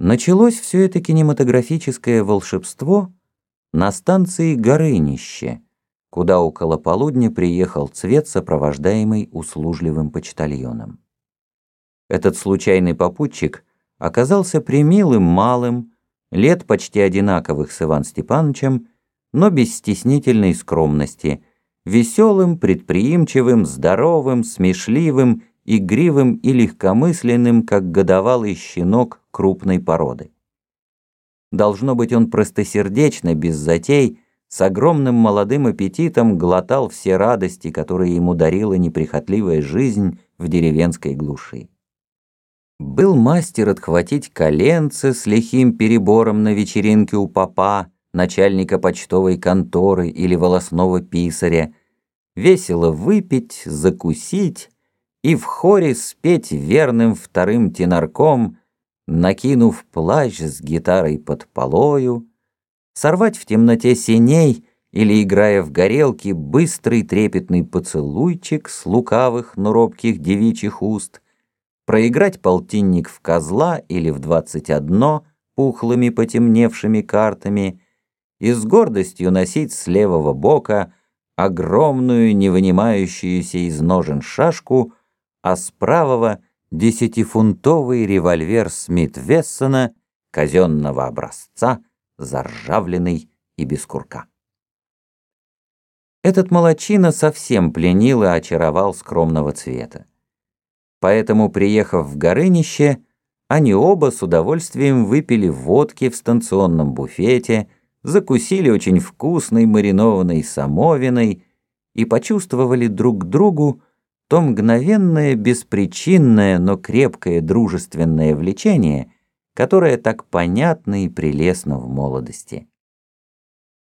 Началось все это кинематографическое волшебство на станции Горынище, куда около полудня приехал цвет, сопровождаемый услужливым почтальоном. Этот случайный попутчик оказался примилым малым, лет почти одинаковых с Иван Степановичем, но без стеснительной скромности, веселым, предприимчивым, здоровым, смешливым игривым и легкомысленным, как годовалый щенок крупной породы. Должно быть, он простосердечно, без затей, с огромным молодым аппетитом глотал все радости, которые ему дарила неприхотливая жизнь в деревенской глуши. Был мастер отхватить коленце с лихим перебором на вечеринке у папа, начальника почтовой конторы или волосного писаря, весело выпить, закусить, и в хоре спеть верным вторым тенорком, накинув плащ с гитарой под полою, сорвать в темноте синей или, играя в горелки, быстрый трепетный поцелуйчик с лукавых, но робких девичьих уст, проиграть полтинник в козла или в двадцать одно пухлыми потемневшими картами и с гордостью носить с левого бока огромную, не вынимающуюся из ножен шашку — а с правого десятифунтовый револьвер Смит Вессона казенного образца, заржавленный и без курка. Этот молочина совсем пленил и очаровал скромного цвета. Поэтому, приехав в Горынище, они оба с удовольствием выпили водки в станционном буфете, закусили очень вкусной маринованной самовиной и почувствовали друг другу то мгновенное, беспричинное, но крепкое дружественное влечение, которое так понятно и прелестно в молодости.